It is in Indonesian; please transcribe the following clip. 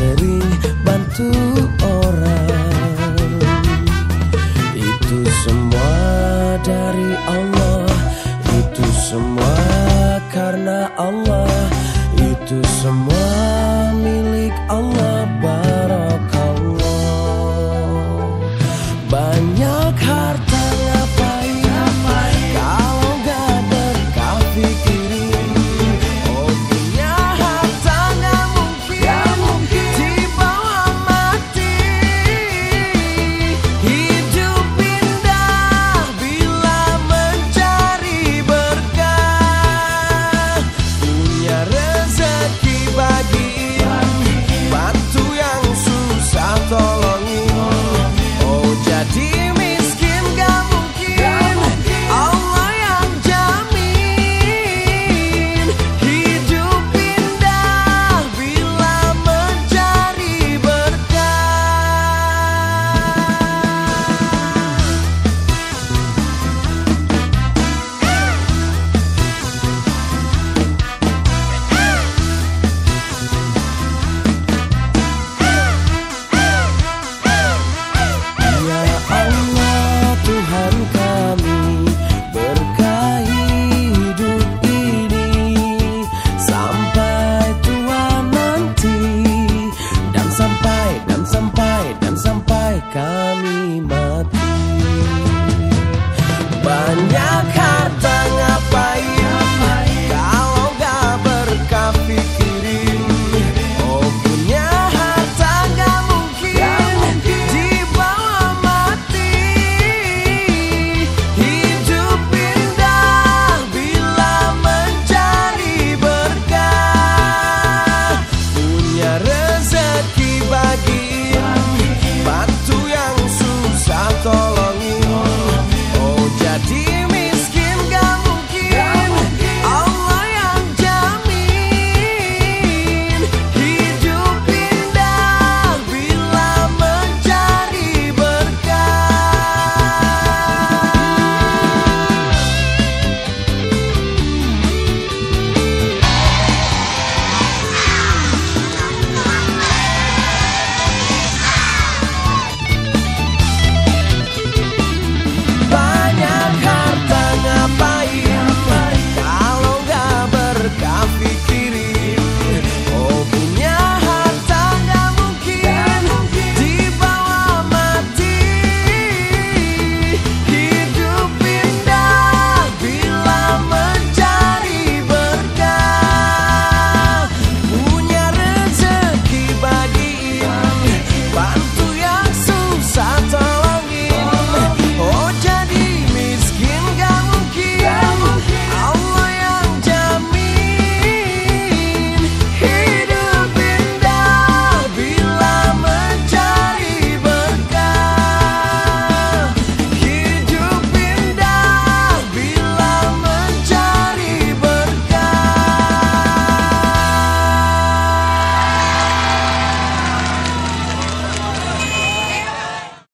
sering bantu orang. Itu semua dari Allah Itu semua karena Allah. Itu semua